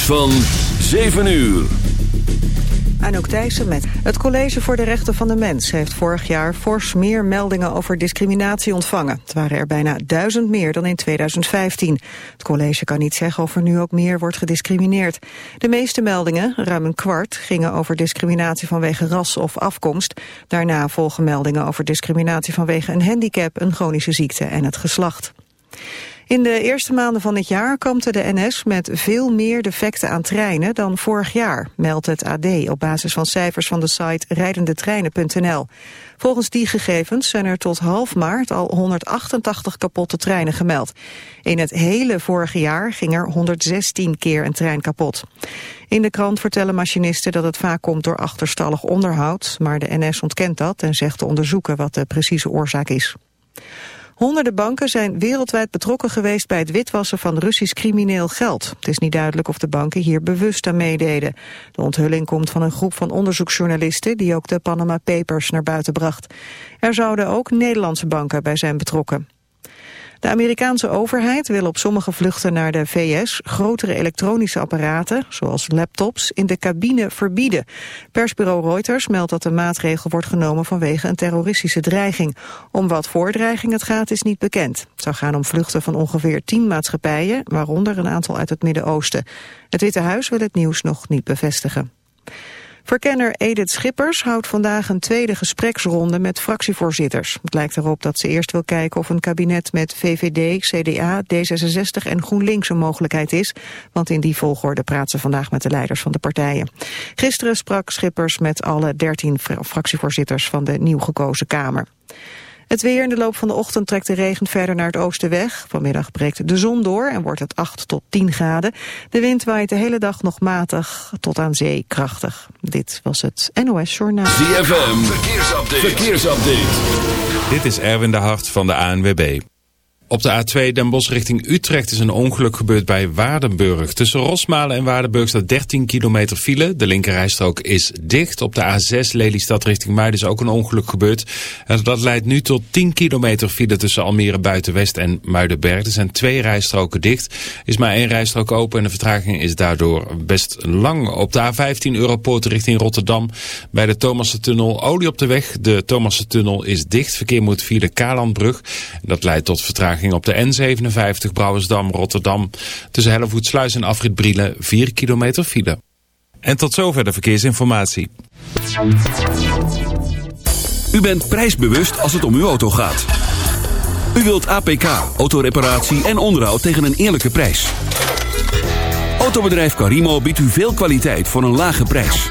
van 7 uur. Anouk Thijssen met. Het College voor de Rechten van de Mens heeft vorig jaar fors meer meldingen over discriminatie ontvangen. Het waren er bijna duizend meer dan in 2015. Het college kan niet zeggen of er nu ook meer wordt gediscrimineerd. De meeste meldingen, ruim een kwart, gingen over discriminatie vanwege ras of afkomst. Daarna volgen meldingen over discriminatie vanwege een handicap, een chronische ziekte en het geslacht. In de eerste maanden van het jaar kampte de NS met veel meer defecten aan treinen dan vorig jaar, meldt het AD op basis van cijfers van de site rijdendetreinen.nl. Volgens die gegevens zijn er tot half maart al 188 kapotte treinen gemeld. In het hele vorige jaar ging er 116 keer een trein kapot. In de krant vertellen machinisten dat het vaak komt door achterstallig onderhoud, maar de NS ontkent dat en zegt te onderzoeken wat de precieze oorzaak is. Honderden banken zijn wereldwijd betrokken geweest bij het witwassen van Russisch crimineel geld. Het is niet duidelijk of de banken hier bewust aan meededen. De onthulling komt van een groep van onderzoeksjournalisten die ook de Panama Papers naar buiten bracht. Er zouden ook Nederlandse banken bij zijn betrokken. De Amerikaanse overheid wil op sommige vluchten naar de VS grotere elektronische apparaten, zoals laptops, in de cabine verbieden. Persbureau Reuters meldt dat de maatregel wordt genomen vanwege een terroristische dreiging. Om wat voor dreiging het gaat is niet bekend. Het zou gaan om vluchten van ongeveer tien maatschappijen, waaronder een aantal uit het Midden-Oosten. Het Witte Huis wil het nieuws nog niet bevestigen. Verkenner Edith Schippers houdt vandaag een tweede gespreksronde met fractievoorzitters. Het lijkt erop dat ze eerst wil kijken of een kabinet met VVD, CDA, D66 en GroenLinks een mogelijkheid is. Want in die volgorde praat ze vandaag met de leiders van de partijen. Gisteren sprak Schippers met alle dertien fractievoorzitters van de nieuw gekozen Kamer. Het weer in de loop van de ochtend trekt de regen verder naar het oosten weg. Vanmiddag breekt de zon door en wordt het 8 tot 10 graden. De wind waait de hele dag nog matig tot aan zee krachtig. Dit was het NOS Journaal. ZFM, verkeersupdate. verkeersupdate. Dit is Erwin de Hart van de ANWB. Op de A2 Den Bosch richting Utrecht is een ongeluk gebeurd bij Waardenburg. Tussen Rosmalen en Waardenburg staat 13 kilometer file. De linkerrijstrook is dicht. Op de A6 Lelystad richting Muiden is ook een ongeluk gebeurd. En dat leidt nu tot 10 kilometer file tussen Almere Buitenwest en Muidenberg. Er zijn twee rijstroken dicht. is maar één rijstrook open en de vertraging is daardoor best lang. Op de A15 Europoort richting Rotterdam bij de Thomassen-tunnel olie op de weg. De Thomassen-tunnel is dicht. Verkeer moet via de Kalandbrug. Dat leidt tot vertraging op de N57 Brouwersdam-Rotterdam. Tussen Hellevoetsluis en Afrit Brielen 4 kilometer file. En tot zover de verkeersinformatie. U bent prijsbewust als het om uw auto gaat. U wilt APK, autoreparatie en onderhoud tegen een eerlijke prijs. Autobedrijf Carimo biedt u veel kwaliteit voor een lage prijs.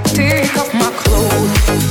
Oh,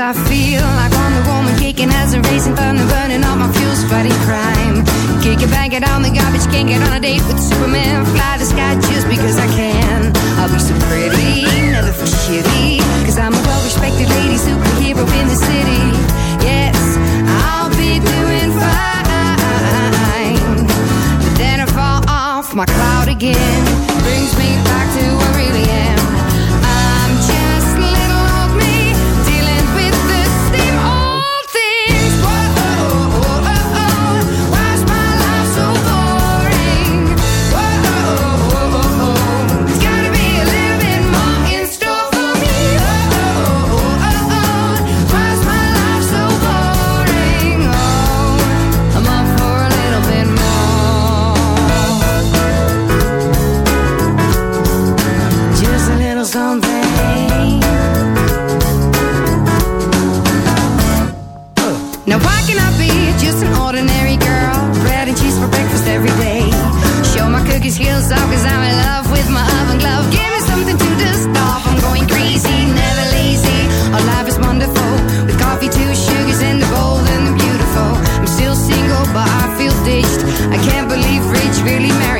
I really married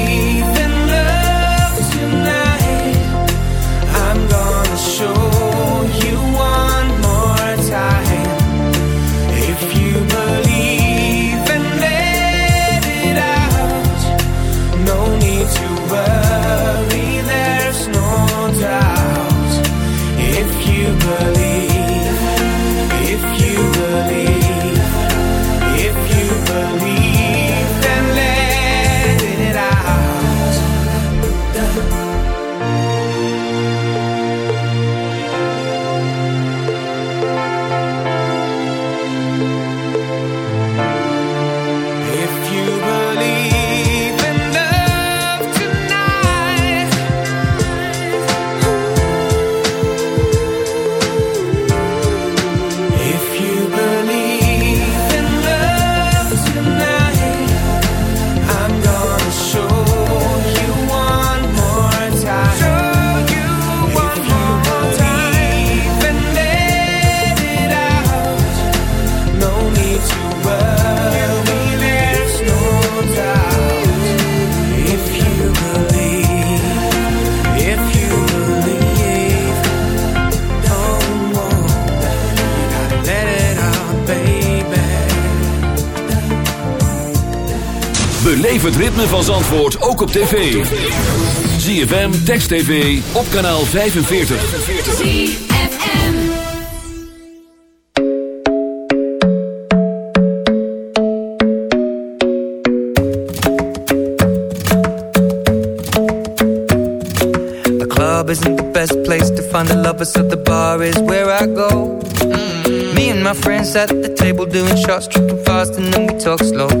van Zandvoort ook op tv. ZFM, Text TV, op kanaal 45. The club isn't the best place to find the lovers, so the bar is where I go. Mm. Me and my friends at the table doing shots, tripping fast, and then we talk slow.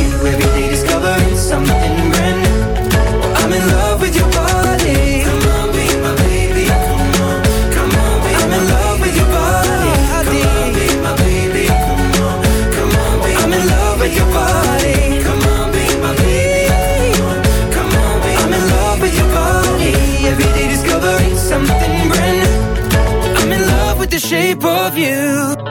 Of you.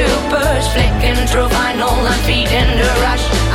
two birds flicking through vinyl and feeding the rush.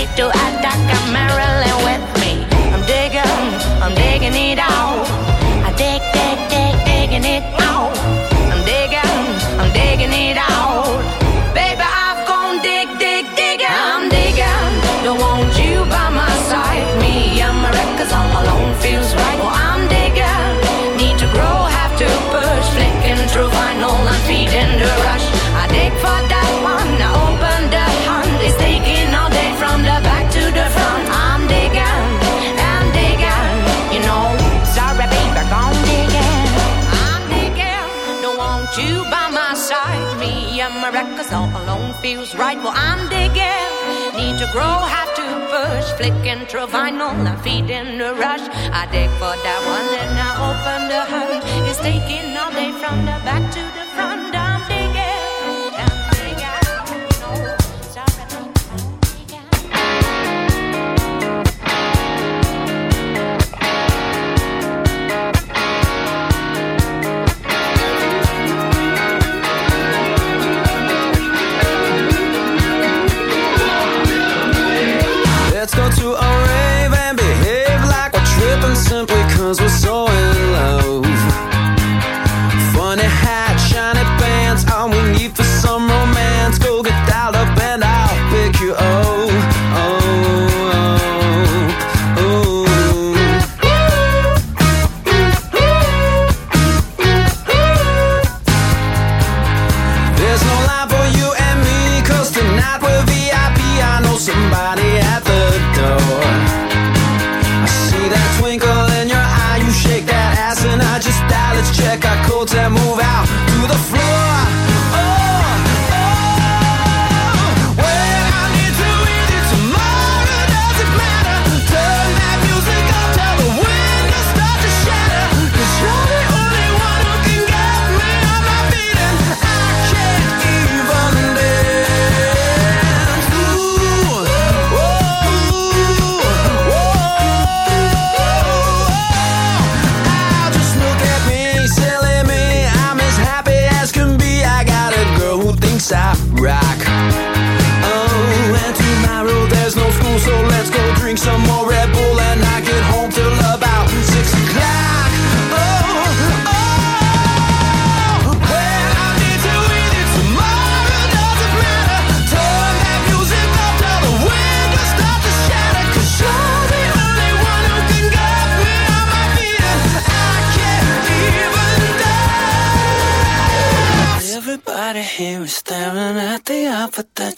Espíritu Adán feels right. Well, I'm digging. Need to grow, have to push. Flicking through vinyl, I'm feeding the rush. I dig for that one, then I open the hood. It's taking all day from the back to the front.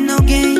no game.